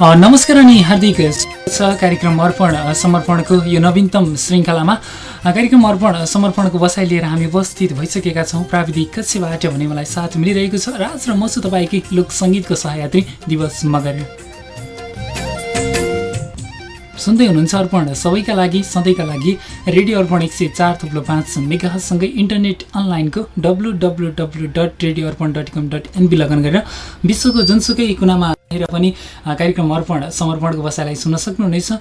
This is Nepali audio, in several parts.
नमस्कार अनि हार्दिक छ कार्यक्रम अर्पण समर्पणको यो नवीनतम श्रृङ्खलामा कार्यक्रम अर्पण समर्पणको बसाइ लिएर हामी उपस्थित भइसकेका छौँ। प्राविधिक कक्षबाट भने मलाई साथ मिलिरहेको छ। राज र म छु तपाईँकै लोक सङ्गीतको सहयात्री दिवस मगर। सुन्दै हुनुहुन्छ अर्पण। सबैका लागि सधैँका लागि रेडियो अर्पण एक सय चार थुप्रो पाँच मेगासँगै इन्टरनेट अनलाइनको W W W dot radio Arpan dot com dot NP लगन गरेर विश्वको जुनसुकै कुनामा र पनि कार्यक्रम अर्पण समर्पणको बसाइलाई सुन्न सक्नुहुनेछ।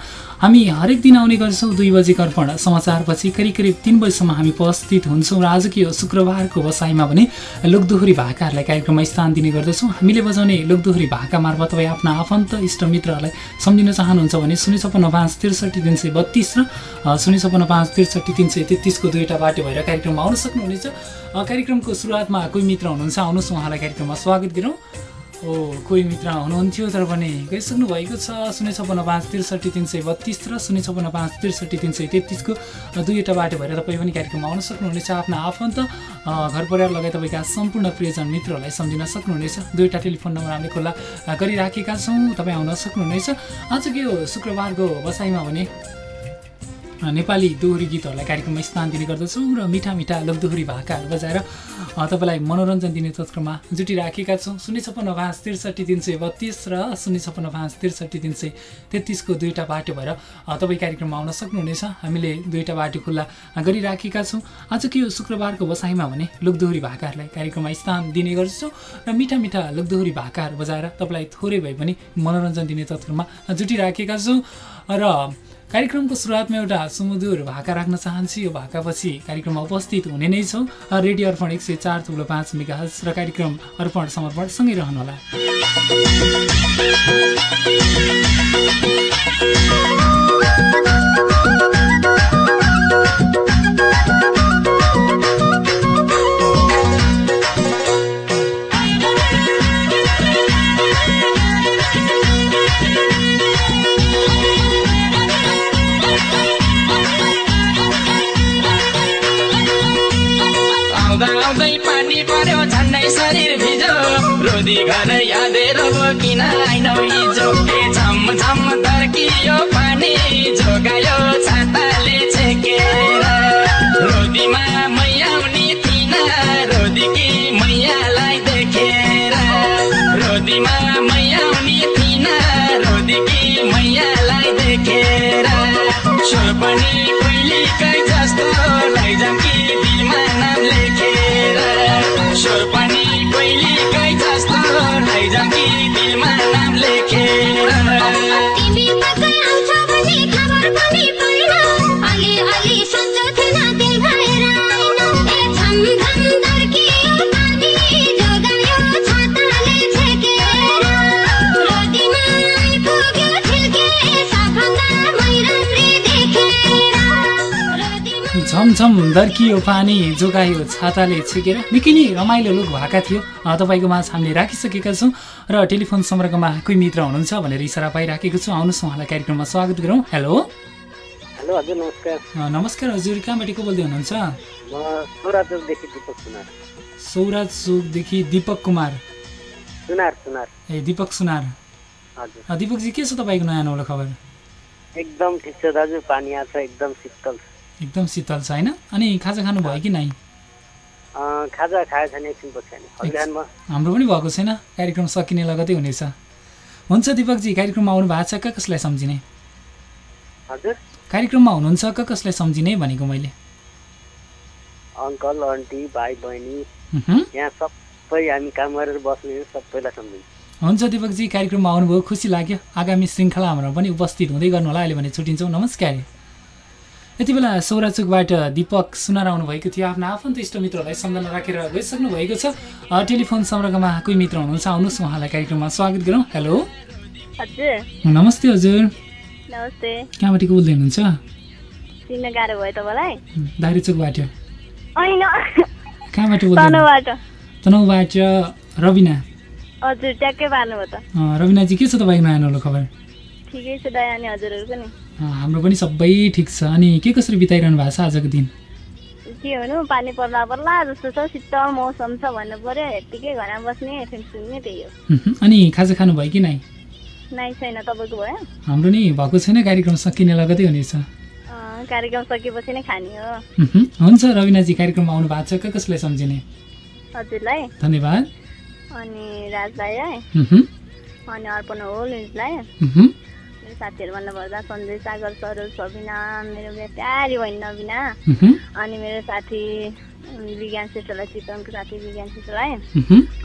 हामी हरेक दिन आउने गर्छौँ दुई बजेको अर्पण। समाचारपछि करिब करिब तिन बजीसम्म हामी उपस्थित हुन्छौँ र आजको यो शुक्रबारको बसाइमा भने लोकदोहोरी भाकाहरूलाई कार्यक्रममा स्थान दिने गर्दछौँ। हामीले बजाउने लोकदोहोरी भाका मार्फत तपाईँ आफ्ना आफन्त इष्टमित्रहरूलाई सम्झिन चाहनुहुन्छ भने शून्य छप्पन्न पाँच त्रिसठी तिन सय बत्तिस र शून्य छप्पन्न पाँच त्रिसठी तिन सय तेत्तिसको दुईवटा बाटो भएर कार्यक्रममा आउन सक्नुहुनेछ। कार्यक्रमको सुरुवातमा कोही मित्र हुनुहुन्छ आउनुहोस् उहाँलाई कार्यक्रममा स्वागत गरौँ। हो कोही मित्र हुनुहुन्थ्यो तर पनि गइसक्नु भएको छ? शून्य छप्पन्न पाँच त्रिसठी तिन सय बत्तिस र शून्य छप्पन्न पाँच त्रिसठी तिन सय तेत्तिसको दुईवटा बाटो भएर तपाईँ पनि कार्यक्रममा आउन सक्नुहुनेछ। आफ्ना आफन्त घर परिवार लगायत तपाईँका सम्पूर्ण प्रियजन मित्रहरूलाई सम्झिन सक्नुहुनेछ। दुईवटा टेलिफोन नम्बर हामीले खुल्ला गरिराखेका छौँ। तपाईँ आउन सक्नुहुनेछ। आजको यो शुक्रबारको बसाइमा भने नेपाली दोहोरी गीतहरूलाई कार्यक्रममा स्थान दिने गर्दछौँ र मिठा मिठा लोकदोहोरी भाकाहरू बजाएर तपाईँलाई मनोरञ्जन दिने तत्त्वमा जुटिराखेका छौँ। शून्य छप्पन्न पाँच त्रिसठी तिन सय बत्तिस र शून्य छप्पन्न पाँच त्रिसठी तिन सय तेत्तिसको दुईवटा बाटो भएर तपाईँ कार्यक्रममा आउन सक्नुहुनेछ। हामीले दुईवटा बाटो खुल्ला गरिराखेका छौँ। आजको यो शुक्रबारको बसाइमा भने लोकदोहोरी भाकाहरूलाई कार्यक्रममा स्थान दिने गर्छौँ र मिठा मिठा लोकदोहोरी भाकाहरू बजाएर तपाईँलाई थोरै भए पनि मनोरञ्जन दिने तत्त्वमा जुटिराखेका छौँ। र कार्यक्रमको सुरुवातमा एउटा सुमधुर भाका राख्न चाहन्छु। यो भाकापछि कार्यक्रममा उपस्थित हुने नै छौँ। रेडियो अर्पण एक सय चार थुप्रो पाँच मेगा र कार्यक्रम अर्पण समर्पण सँगै रहनुहोला। रोदी नाम लेखेर झमझम दर्कियो पानी जोगायो छाताले छेकेर निकै नै रमाइलो लुक भएका थियो। तपाईँको माझ हामीले राखिसकेका छौँ र टेलिफोन सम्पर्कमा कोही मित्र हुनुहुन्छ भनेर इसारा पाइराखेको छु। आउनुहोस् उहाँलाई कार्यक्रममा स्वागत गरौँ। हेलो। हेलो हजुर नमस्कार। नमस्कार हजुर। कहाँबाट को बोल्दै हुनुहुन्छ? सौराज चोकदेखि दिपक कुमार। सुनार सुनार। ए दिपक सुनार। दिपकजी के छ तपाईँको नयाँ नौलो खबर? एकदम ठिक छ दाजु पानी आएको छ एकदम शीतल छ। एकदम शीतल छ होइन अनि खाजा खानु भयो कि नै खाजा खाएछ नि एकछिन हाम्रो पनि भएको छैन। कार्यक्रम सकिने लगतै हुनेछ। हुन्छ दिपकजी कार्यक्रममा आउनु भएको छ क कसलाई सम्झिने? हजुर। कार्यक्रममा हुनुहुन्छ क कसलाई सम्झिने भनेको मैले? अङ्कल आन्टी भाइ बहिनी। यहाँ सबै हामी काम गरेर बस्ने सबैलाई सम्झिन्छ हुन्छ दिपकजी कार्यक्रममा आउनुभयो खुसी लाग्यो। आगामी श्रृङ्खला हाम्रो पनि उपस्थित हुँदै गर्नु होला। अहिले भने छुट्टिन्छौँ नमस्कार। यति बेला सौराचोकबाट दिपक सुनार आउनुभएको थियो। आफ्ना आफन्त इष्टमित्रहरूलाई सम्झना राखेर गइसक्नु भएको छ। टेलिफोन सम्पर्कमा कोही मित्र हुनुहुन्छ? आउनुहोस् उहाँलाई कार्यक्रममा स्वागत गरौँ। हेलो। नमस्ते हजुर। नमस्ते। कहाँबाट बोल्दै हुनुहुन्छ दारीचोकबाट कहाँबाट बोल्दै तनहुबाट। रविना। हजुर ट्याक्कै पार्नुभयो त। रविनाजी के छ तपाईँको नयाँ नौलो खबर? ठिकै छ हजुरहरू पनि। हाम्रो पनि सबै ठिक छ। अनि के कसरी बिताइरहनु भएको छ आजको दिन? के हुनु पानी पर्ला पर्ला जस्तो छ शीतल मौसम छ भन्नु पर्यो यत्तिकै घरमा बस्ने एफएम सुन्ने त्यही हो। अनि खाजा खानु भयो कि नै नाइ छैन। तपाईँको भयो? हाम्रो नि भएको छैन कार्यक्रम सकिने लगतै हुनेछ। कार्यक्रम सकेपछि नै खाने हो। हुन्छ रविनाजी कार्यक्रममा आउनु भएको छ। कसलाई सम्झिने? हजुरलाई। धन्यवाद। अनि राजलाई। अनि अर्पण हो निजलाई मह्म। मेरो साथीहरू भन्नुपर्दा सन्जय सागर सरोज सबिना मेरो प्यारी बहिनी नबिना। अनि मेरो साथी विज्ञान श्रेष्ठलाई चितवनको साथी विज्ञान श्रेष्ठलाई।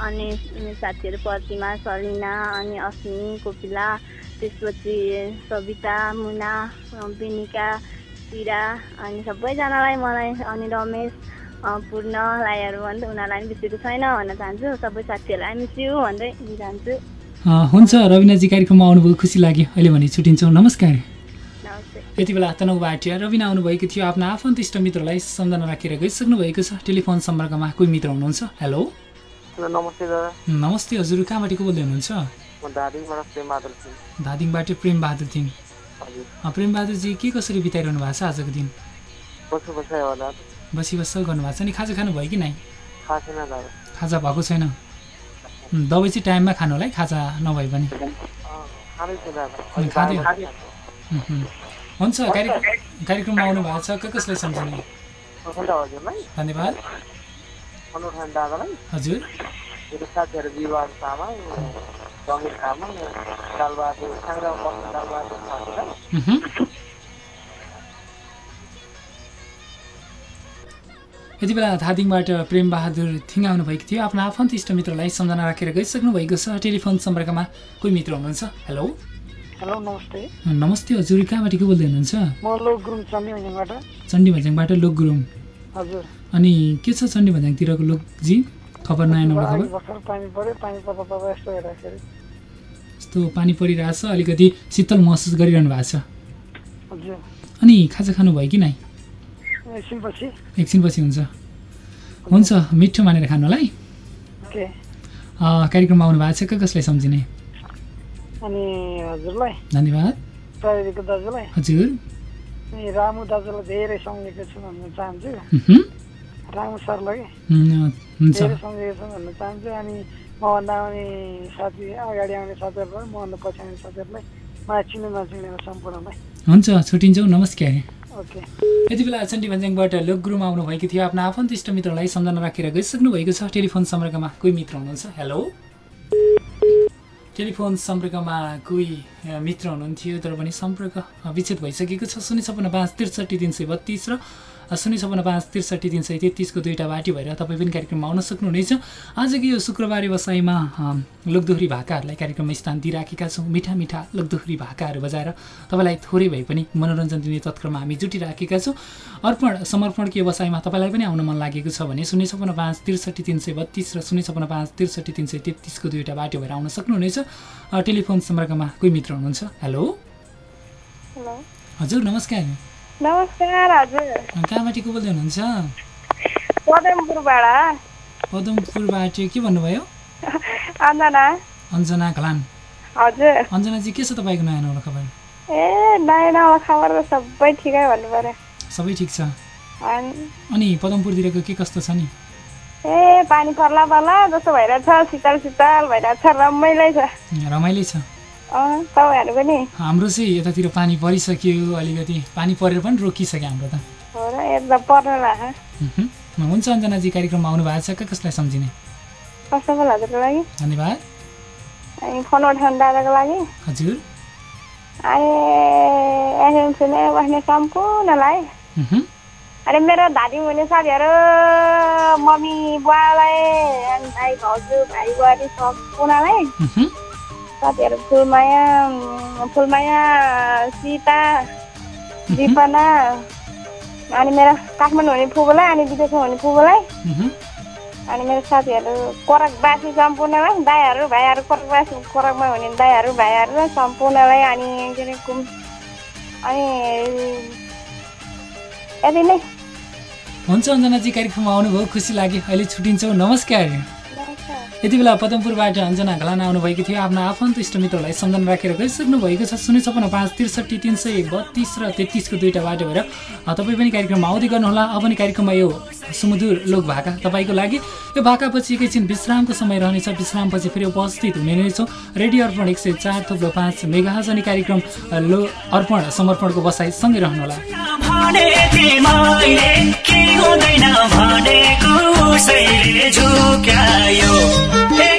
अनि मेरो साथीहरू प्रतिमा सलिना अनि अस्मी कोपिला त्यसपछि सविता मुना बेनिका सिरा अनि सबैजनालाई मलाई अनि रमेश पूर्णलाईहरू भन्दै उनीहरूलाई पनि बिर्सेको छैन भन्न चाहन्छु सबै साथीहरूलाई मिस यु भन्दै जान्छु अ, हुन्छ रविनाजी कार्यक्रममा आउनुभयो खुसी लाग्यो। अहिले भने छुट्टिन्छौँ नमस्कार। नमस्ते। यति बेला तनहु भाटिया रविना आउनुभएको थियो। आफ्नो आफन्त इष्ट मित्रलाई सम्झना राखेर गइसक्नु भएको छ। टेलिफोन सम्पर्कमा कोही मित्र हुनुहुन्छ? हेलो। नमस्ते दादा। नमस्ते हजुर। कहाँबाट को बोल्दै हुनुहुन्छ? धादिङबाट प्रेम बहादुर थिङ हजुर। अ, प्रेम बहादुरजी के कसरी बिताइरहनु भएको छ आजको दिन? बसी बस्छ गर्नुभएको छ। नि खाजा खानुभयो कि नै खाजा भएको छैन। दबाई चाहिँ टाइममा खानु होला है खाजा नभए पनि। खाँदै हुन्छ कार्य कार्यक्रममा आउनु भएको छ। क कसलाई सम्झिने धन्यवाद। हजुर। साथीहरू विवाह तामाङ समीर तामाङ बस्नु यति बेला धादिङबाट प्रेम बहादुर थिङ आउनुभएको थियो। आफ्नो आफन्त इष्टमित्रलाई सम्झना राखेर गइसक्नु भएको छ टेलिफोन सम्पर्कमा। कोही मित्र हुनुहुन्छ? हेलो हेलो नमस्ते। नमस्ते हजुर। कहाँबाट को बोल्दै हुनुहुन्छ? लोक भन्ज्याङबाट चण्डी भज्याङबाट लोक गुरुङ हजुर। अनि के छ चण्डी भज्याङतिरको लोकजी? खबर नयाँ नौलो खबर? यस्तो पानी परिरहेछ अलिकति शीतल महसुस गरिरहनु भएको छ। अनि खाजा खानुभयो कि नै एकछिनपछि। हुन्छ। हुन्छ मिठो मानेर खानु होला है। कार्यक्रममा आउनु भएको छ क कसलाई सम्झिने? अनि हजुरलाई। धन्यवाद। प्राविधिकको दाजुलाई। हजुर। अनि रामु दाजुलाई धेरै सम्झेको छु भन्न चाहन्छु। रामु सरलाई धेरै सम्झेको छु भन्न चाहन्छु। अनि मभन्दा आउने साथी अगाडि आउने साथीहरूलाई मभन्दा पछि आउने साथीहरूलाई मलाई चिन्नु नचिन्ने सम्पूर्णलाई। हुन्छ छुट्टिन्छौँ। नमस्कार। यति बेला चण्डी भन्ज्याङबाट लोक गुरुमा आउनुभएको थियो। आफ्नो आफन्त इष्ट मित्रलाई सम्झना राखेर गइसक्नु भएको छ। टेलिफोन सम्पर्कमा कोही मित्र हुनुहुन्छ? हेलो टेलिफोन सम्पर्कमा कोही मित्र हुनुहुन्थ्यो तर पनि सम्पर्क विच्छेद भइसकेको छ। शून्य छपन्न पाँच त्रिसठी तिन सय बत्तिस र शून्य छपन्न पाँच त्रिसठी तिन सय तेत्तिसको दुईवटा बाटी भएर तपाईँ पनि कार्यक्रममा आउन सक्नुहुनेछ। आजको यो शुक्रबार व्यवसायमा लोकदोहोरी भाकाहरूलाई कार्यक्रममा स्थान दिइराखेका छौँ। मिठा मिठा लोकदोहोरी भाकाहरू बजाएर तपाईँलाई थोरै भए पनि मनोरञ्जन दिने तत्करमा हामी जुटिराखेका छौँ। अर्पण समर्पणको व्यवसायमा तपाईँलाई पनि आउन मन लागेको छ भने शून्य छपन्न पाँच त्रिसठी तिन सय बत्तिस र शून्य छपन्न पाँच त्रिसठी तिन सय तेत्तिसको दुईवटा बाटो भएर आउन सक्नुहुनेछ। टेलिफोन सम्पर्कमा कोही मित्र हुनुहुन्छ? हेलो? हेलो। हजुर नमस्कार। नमस्कार हजुर। कहाँबाट को बोल्दै हुनुहुन्छ? पदमपुरबाट पदमपुरबाट के भन्नुभयो? अञ्जना। अञ्जना घलान। हजुर। अञ्जनाजी के छ तपाईँको नयाँ नौलो खबर? ए नयाँ नयाँ खबर त सबै ठिकै भन्नु पऱ्यो। सबै ठिक छ। अनि पदमपुरतिरको के कस्तो छ नि? ए पानी पर्ला पर्ला जस्तो भइरहेछ शीतल शीतल भइरहेछ रमाइलै छ। रमाइलो छ। हाम्रो चाहिँ यतातिर पानी परिसक्यो अलिकति। पानी परेर पनि रोकिसक्यो हाम्रो त। हुन्छ अञ्जनाजी कार्यक्रममा आउनु भएको छ क कसलाई सम्झिने? धन्यवाद। अनि फोन उठाउने दादाको लागि। हजुर। अनि सुने बस्ने सम्पूर्णलाई। अनि मेरो दादी हुने साथीहरू मम्मी बुवालाई अनि भाइ भाउजू भाइ बुहारी सम्पूर्णलाई। साथीहरू फुलमाया फुलमाया सीता दिपना अनि मेरो काठमाडौँ हुने फुपूलाई अनि विदेशमा हुने मह्म। अनि मेरो साथीहरू कोरकवासी सम्पूर्णलाई दाईहरू भाइहरू कोरकवासी कोरकमा हुने दाईहरू भाइहरू सम्पूर्णलाई अनि के अरे कुम अनि यति नै हुन्छ अञ्जनाजी कार्यक्रममा आउनुभयो खुसी लाग्यो अहिले छुट्टिन्छौँ नमस्कार। यति बेला पदमपुरबाट अञ्जना घलाना आउनुभएको थियो। आफ्ना आफन्त इष्टमित्रलाई सम्झना राखेर गइसक्नु भएको छ। शून्य छपन्न पाँच त्रिसठी तिन सय बत्तिस र तेत्तिसको दुईवटा बाटो भएर तपाईँ पनि कार्यक्रममा आउँदै गर्नुहोला। अब पनि कार्यक्रममा यो सुमधुर लोक भाका तपाईँको लागि। यो भाकापछि एकैछिन विश्रामको समय रहनेछ। विश्रामपछि फेरि उपस्थित हुने नै छौँ। रेडियो अर्पण एक सय चार थुप्रो पाँच मेगाहज अनि कार्यक्रम लो अर्पण समर्पणको बसाइ सँगै रहनुहोला। भने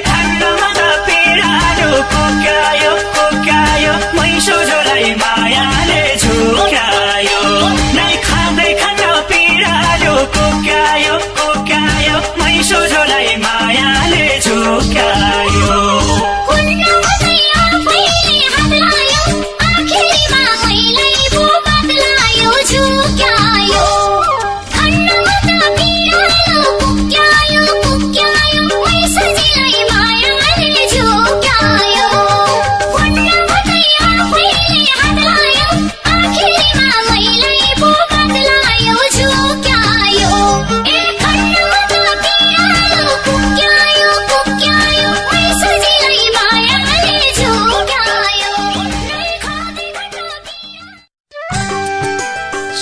तिमीले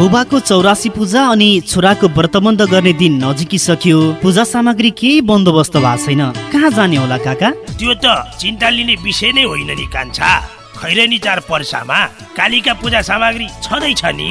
बुबाको चौरासी पूजा अनि छोराको व्रतबन्ध गर्ने दिन नजिकिसक्यो। पूजा सामग्री केही बन्दोबस्त भएको छैन। कहाँ जाने होला काका? त्यो त चिन्ता लिने विषय नै होइन नि कान्छा। खैरनी चार पर्सामा कालीका पूजा सामग्री छँदैछ नि।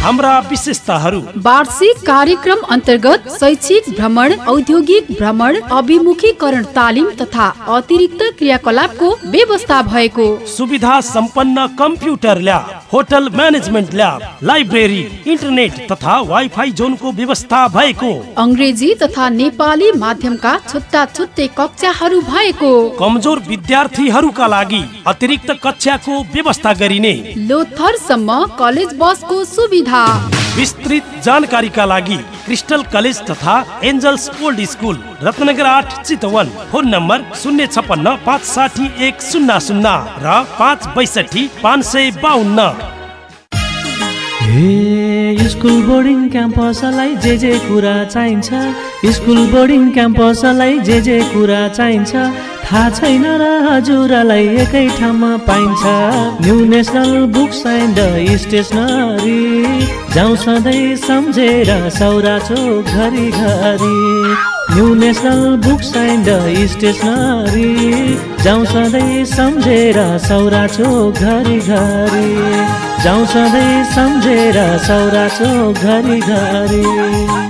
हाम्रा विशेषताहरू। वार्षिक कार्यक्रम अन्तर्गत शैक्षिक भ्रमण औद्योगिक भ्रमण अभिमुखीकरण तालिम तथा अतिरिक्त क्रियाकलापको व्यवस्था भएको। सुविधा सम्पन्न computer lab hotel management lab library internet तथा वाइफाई जोनको व्यवस्था भएको। अङ्ग्रेजी तथा नेपाली माध्यमका छुट्टा छुट्टै कक्षाहरू भएको। कमजोर विद्यार्थीहरूका लागि अतिरिक्त कक्षाको व्यवस्था गरिने। लोथरसम्म कलेज बसको सुविधा। विस्तृत जानकारीका लागि क्रिस्टल कलेज तथा एन्जल्स ओल्ड स्कुल रत्नगर आठ चितवन। फोन नम्बर शून्य छप्पन्न पाँच साठी एक शून्य शून्य र पाँच बैसठी पाँच सय बाहन्न हे स्कुल बोर्डिङ क्याम्पसलाई जे जे कुरा चाहिन्छ स्कुल बोर्डिङ क्याम्पसलाई जे जे कुरा चाहिन्छ थाहा छैन र हजुरलाई एकै ठाउँमा पाइन्छ। New National Books and Stationery. जाउँ सधैँ सम्झेर सौरा चोक घरि घरि। New National Books and Stationery जाउँ सधैँ सम्झेर सौरा घरि घरि। जाउँ सधैँ सम्झेर सौरा चोक घरि घरि।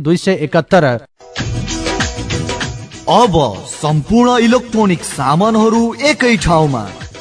दुई सय एकात्तर अब सम्पूर्ण इलेक्ट्रोनिक सामानहरू एकै ठाउँमा।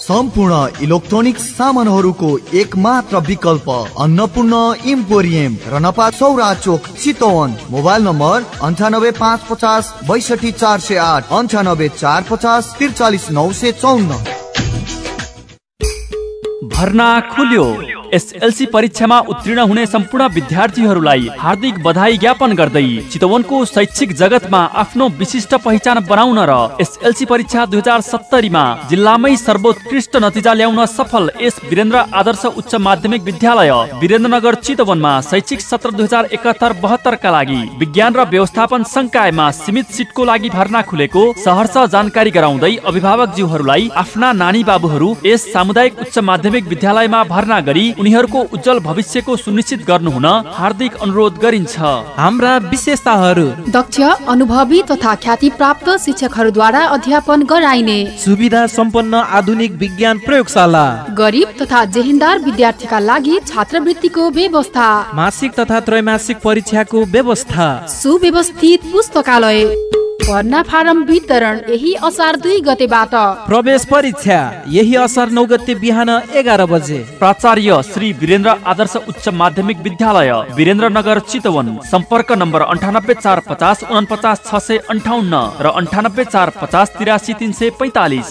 सम्पूर्ण इलेक्ट्रोनिक सामानहरूको एक मात्र विकल्प अन्नपूर्ण इम्पोरियम रनपा चौरा चोक चितवन। मोबाइल नम्बर अन्ठानब्बे पाँच पचास बैसठी चार सय आठ अन्ठानब्बे चार पचास त्रिचालिस नौ सय चौन्न। भर्ना खुल्यो। एसएलसी परीक्षामा उत्तीर्ण हुने सम्पूर्ण विद्यार्थीहरूलाई हार्दिक बधाई ज्ञापन गर्दै चितवनको शैक्षिक जगतमा आफ्नो विशिष्ट पहिचान बनाउन र एसएलसी परीक्षा दुई हजार सत्तरीमा जिल्लामै सर्वोत्कृष्ट नतिजा ल्याउन सफल एस वीरेन्द्र आदर्श उच्च माध्यमिक विद्यालय वीरेन्द्रनगर चितवनमा शैक्षिक सत्र दुई हजार एकात्तर बहत्तरका लागि विज्ञान र व्यवस्थापन संकायमा सीमित सिटको लागि भर्ना खुलेको सहर्ष जानकारी गराउँदै अभिभावकज्यूहरूलाई आफ्ना नानी बाबुहरू यस सामुदायिक उच्च माध्यमिक विद्यालयमा भर्ना गरी उनीहरूको उज्जवल भविष्यको सुनिश्चित गर्नुहुन हार्दिक अनुरोध गरिन्छ। हाम्रा विशेषताहरू। दक्ष अनुभवी तथा ख्याति प्राप्त शिक्षकहरूद्वारा अध्यापन गराइने। सुविधा सम्पन्न आधुनिक विज्ञान प्रयोगशाला। गरिब तथा जेहेन्दार विद्यार्थीका लागि छात्रवृत्तिको व्यवस्था। मासिक तथा त्रैमासिक परीक्षाको व्यवस्था। सुव्यवस्थित पुस्तकालय। भर्ना फारम वितरण यही असार दुई गतेबाट। प्रवेश परीक्षा यही असार नौ गते बिहान एघार बजे। प्राचार्य श्री वीरेन्द्र आदर्श उच्च माध्यमिक विद्यालय वीरेन्द्रनगर चितवन। सम्पर्क नम्बर अन्ठानब्बे चार पचास उनपचास छ सय अन्ठाउन्न र अन्ठानब्बे चार पचास तिरासी तिन सय पैतालिस।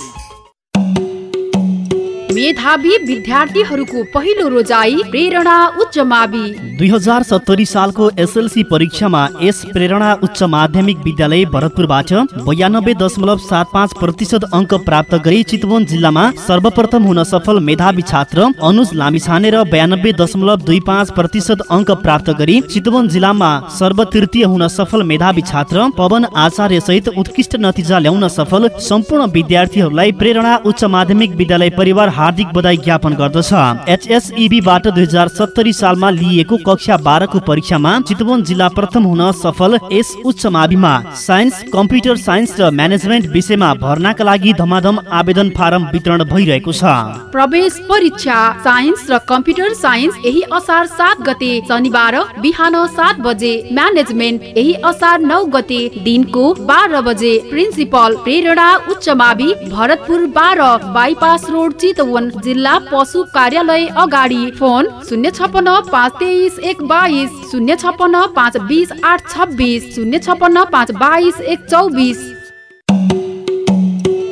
मेधावी विद्यार्थीहरूको पहिलो रोजाई प्रेरणा उच्च मावि। दुई हजार सत्तरी सालको एसएलसी परीक्षामा यस प्रेरणा उच्च माध्यमिक विद्यालय भरतपुरबाट बयानब्बे दशमलव सात पाँच प्रतिशत अङ्क प्राप्त गरी चितवन जिल्लामा सर्वप्रथम हुन सफल मेधावी छात्र अनुज लामिछाने र बयानब्बे दशमलव दुई पाँच प्रतिशत अङ्क प्राप्त गरी चितवन जिल्लामा सर्वतृतीय हुन सफल मेधावी छात्र पवन आचार्य सहित उत्कृष्ट नतिजा ल्याउन सफल सम्पूर्ण विद्यार्थीहरूलाई प्रेरणा उच्च माध्यमिक विद्यालय परिवार हार्दिक बधाई ज्ञापन गर्दछ। एचएसइबीबाट दुई हजार सत्तरी सालमा लिइएको कक्षा बाह्रको परीक्षामा चितवन जिल्ला प्रथम हुन सफल यस उच्च माविमा। साइन्स कम्प्युटर साइन्स र म्यानेजमेन्ट विषयमा भर्नाका लागि धमाधम आवेदन फारम वितरण भइरहेको छ। प्रवेश परीक्षा साइन्स र कम्प्युटर साइन्स यही असार सात गते शनिबार बिहान सात बजे। म्यानेजमेन्ट यही असार नौ गते दिनको बाह्र बजे। प्रिन्सिपल प्रेरणा उच्च मावि भरतपुर बाह्र बाइपास रोड चितवन। जिल्ला पशु कार्यालय अगाडि फोन शून्य छपन्न पाँच तेइस एक बाइस शून्य छपन्न पाँच बिस आठ छब्बिस शून्य छपन्न पाँच बाइस एक चौबिस।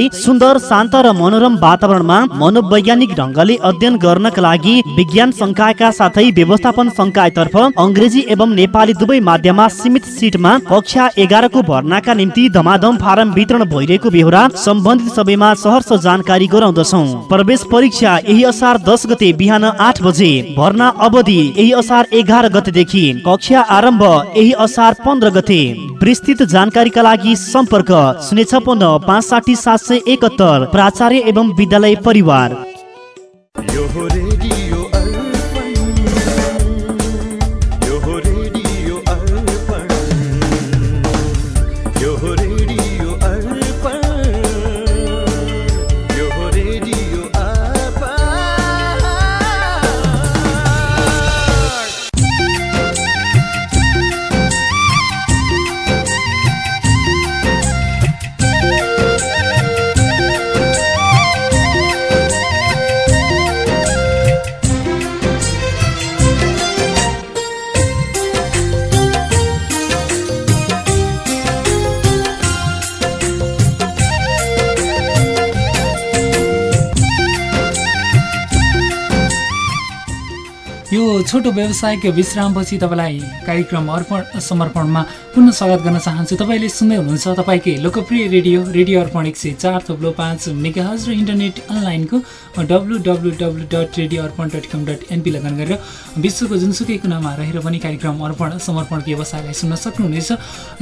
साथै सुन्दर शान्त र मनोरम वातावरणमा मनोवैज्ञानिक ढङ्गले अध्ययन गर्नका लागि विज्ञान संकायका साथै व्यवस्थापन संकायतर्फ अङ्ग्रेजी एवं नेपाली दुवै माध्यममा सीमित सिटमा कक्षा एघारको भर्नाका निम्ति धमाधम फारम वितरण भइरहेको बेहोरा सम्बन्धित सबैमा सहर्ष जानकारी गराउँदछौ। प्रवेश परीक्षा यही असार दस गते बिहान आठ बजे भर्ना अवधि यही असार एघार गतेदेखि कक्षा आरम्भ यही असार पन्ध्र गते। विस्तृत जानकारीका लागि सम्पर्क शून्य छपन्न पाँच साठी सात सय एकहत्तर प्राचार्य एवं विद्यालय परिवार। यो छोटो व्यावसायिक विश्रामपछि तपाईँलाई कार्यक्रम अर्पण समर्पणमा पुनः स्वागत गर्न चाहन्छु। तपाईँले सुन्दै हुनुहुन्छ तपाईँकै लोकप्रिय रेडियो रेडियो अर्पण एक सय चार थप्लो पाँच मेगाहज र इन्टरनेट अनलाइनको W W W dot radio Arpan dot com dot NP लगन गरेर विश्वको जुनसुकै कुनामा रहेर पनि कार्यक्रम अर्पण समर्पण व्यवसायलाई सुन्न सक्नुहुनेछ।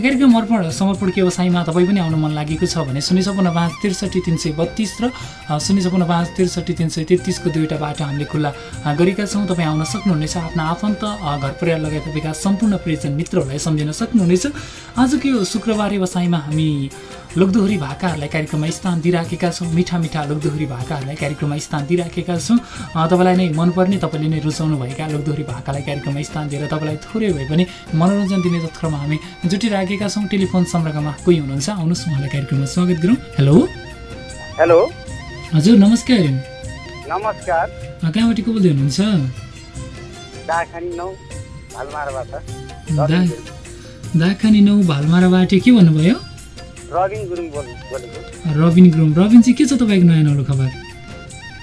कार्यक्रम अर्पण समर्पण व्यवसायमा तपाईँ पनि आउन मन लागेको छ भने शून्य छपन्न पाँच त्रिसठी तिन सय बत्तिस र शून्य छपन्न पाँच त्रिसठी तिन सय तेत्तिसको दुईवटा बाटो हामीले खुल्ला गरेका छौँ। तपाईँ आउन सक्नुहुनेछ। आफ्ना आफन्त घर परिवार लगायत तपाईँका सम्पूर्ण प्रियजन मित्रहरूलाई सम्झिन सक्नुहुनेछ। आजको यो शुक्रबार व्यवसायमा हामी लोकदोहोरी भाकाहरूलाई कार्यक्रममा स्थान दिइराखेका छौँ। मिठा मिठा लोकदोहोरी भाकाहरूलाई कार्यक्रममा स्थान दिइराखेका छौँ। तपाईँलाई नै मनपर्ने तपाईँले नै रुचाउनुभएका लोकदोहोरी भाकालाई कार्यक्रममा स्थान दिएर तपाईँलाई थोरै भए पनि मनोरञ्जन दिने तत्कालमा हामी जुटिराखेका छौँ। टेलिफोन सम्पर्कमा कोही हुनुहुन्छ? आउनुहोस् उहाँलाई कार्यक्रममा स्वागत गरौँ। हेलो। हेलो। हजुर नमस्कार। नमस्कार। कहाँबाट को बोल्दै हुनुहुन्छ? दाखानी नौ भालमाराबाट। दाखानी नौ भालमाराबाट के भन्नुभयो? रविन गुरुङ बोल बोलेको। रबिन गुरुङ। रबिन चाहिँ के छ तपाईँको नयाँ नौलो खबर?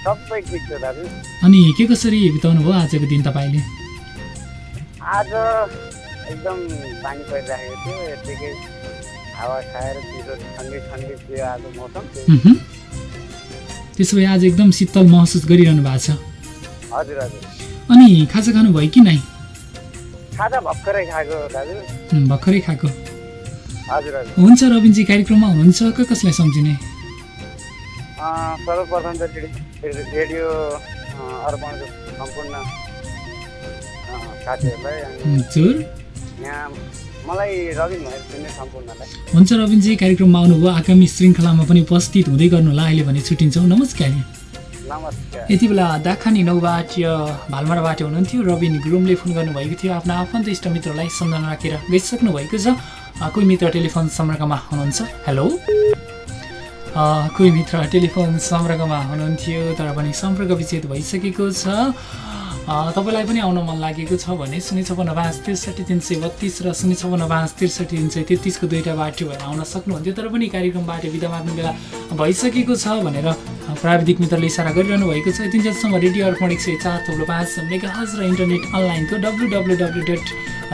सबै ठिक छ दाजु। अनि के कसरी बिताउनु भयो आजको दिन तपाईँले? आज एकदम पानी परिरहेको थियो यत्तिकै हावा खाएर चिसो ठन्डी ठन्डी थियो आज मौसम। त्यसो भए आज एकदम शीतल महसुस गरिरहनु भएको छ। हजुर हजुर। अनि खाजा खानुभयो कि नै खाजा भर्खरै खाएको दाजु। भर्खरै खाएको। हजुर हजुर। हुन्छ रविनजी कार्यक्रममा हुनुहुन्छ क कसलाई सम्झिने? सर्वप्रथम त रेडि- रेडियो अर्पणको सम्पूर्ण साथीहरूलाई हजुर। यहाँ मलाई रविन भनेर सम्पूर्णलाई। हुन्छ रविनजी कार्यक्रममा आउनुभयो। आगामी श्रृङ्खलामा पनि उपस्थित हुँदै गर्नुहोला। अहिले भने छुट्टिन्छौँ। नमस्कार। यति बेला दाखानी नौबाट भालमाराबाट हुनुहुन्थ्यो। रविन गुरुङले फोन गर्नुभएको थियो। आफ्ना आफन्त इष्टमित्रलाई सम्झना राखेर गइसक्नु भएको छ। कोही मित्र टेलिफोन सम्पर्कमा हुनुहुन्छ? हेलो? कोही मित्र टेलिफोन सम्पर्कमा हुनुहुन्थ्यो तर पनि सम्पर्क विच्छेद भइसकेको छ। तपाईँलाई पनि आउन मन लागेको छ भने शून्य छपन्न पाँच त्रिसठी तिन सय बत्तिस र शून्य छपन्न पाँच त्रिसठी तिन सय तेत्तिसको दुईवटा बाटो भएर आउन सक्नुहुन्थ्यो तर पनि कार्यक्रमबाट बिदा माग्ने बेला भइसकेको छ भनेर प्राविधिक मित्रले इसारा गरिरहनु भएको छ। तिनजनासँग रेडियो अर्पण एक सय चार थोप्लो पाँच मेगाहज र इन्टरनेट अनलाइनको W W W dot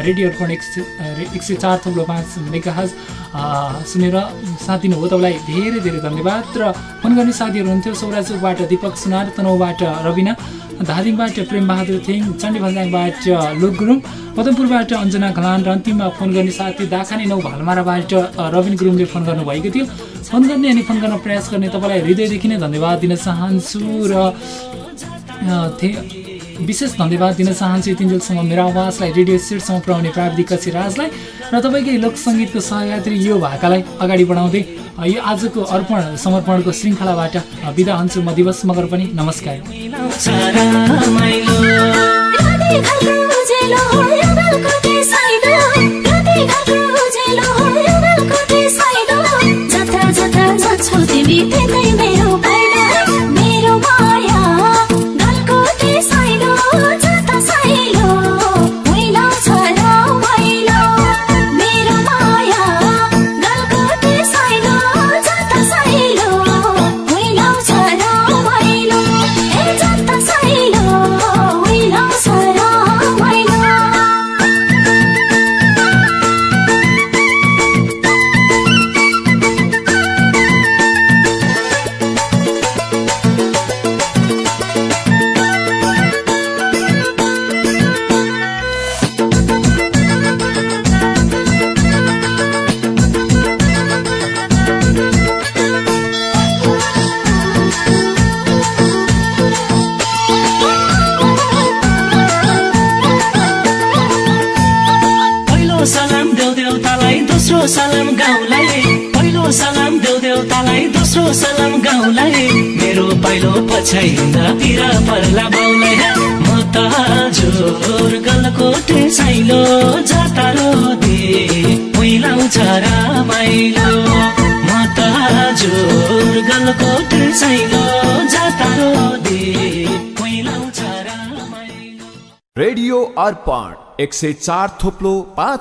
radio Arpan एक सय एक सय चार थोप्लो पाँच मेगाहज अ, सुनेर साथ दिनुभयो। तपाईँलाई धेरै धेरै धन्यवाद र फोन गर्ने साथीहरू हुनुहुन्थ्यो। सौराचोकबाट दिपक सुनार तनहुबाट रविना धादिङबाट प्रेम बहादुर थिङ चण्डीभन्ज्याङबाट लोक गुरुङ पदमपुरबाट अञ्जना घलान र अन्तिममा फोन गर्ने साथी दाखानी नौ भालमाराबाट रविन गुरुङले फोन गर्नुभएको थियो। फोन गर्ने अनि फोन गर्न प्रयास गर्ने तपाईँलाई हृदयदेखि नै धन्यवाद दिन चाहन्छु र विशेष धन्यवाद दिन चाहन्छु तिनजेलसँग मेरो आवाजलाई रेडियो सेटसम्म पुर्याउने प्राविधिक कक्षी राजलाई र तपाईँकै लोकसङ्गीतको सहयात्री यो भाकालाई अगाडि बढाउँदै यो आजको अर्पण समर्पणको श्रृङ्खलाबाट बिदा हुन्छु म दिवस मगर पनि नमस्कार। राधे खालको पाइलो पछाइतिर पर्ला बाउलाई म त हजुर गलकोटे साइलो जातारो दे। पहिलाउँछ रामाइलो म त हजुर गलकोटे साइलो जातारो दे। पहिलाउँछ रेडियो अर्पण एक सय चार थोप्लो पाँच।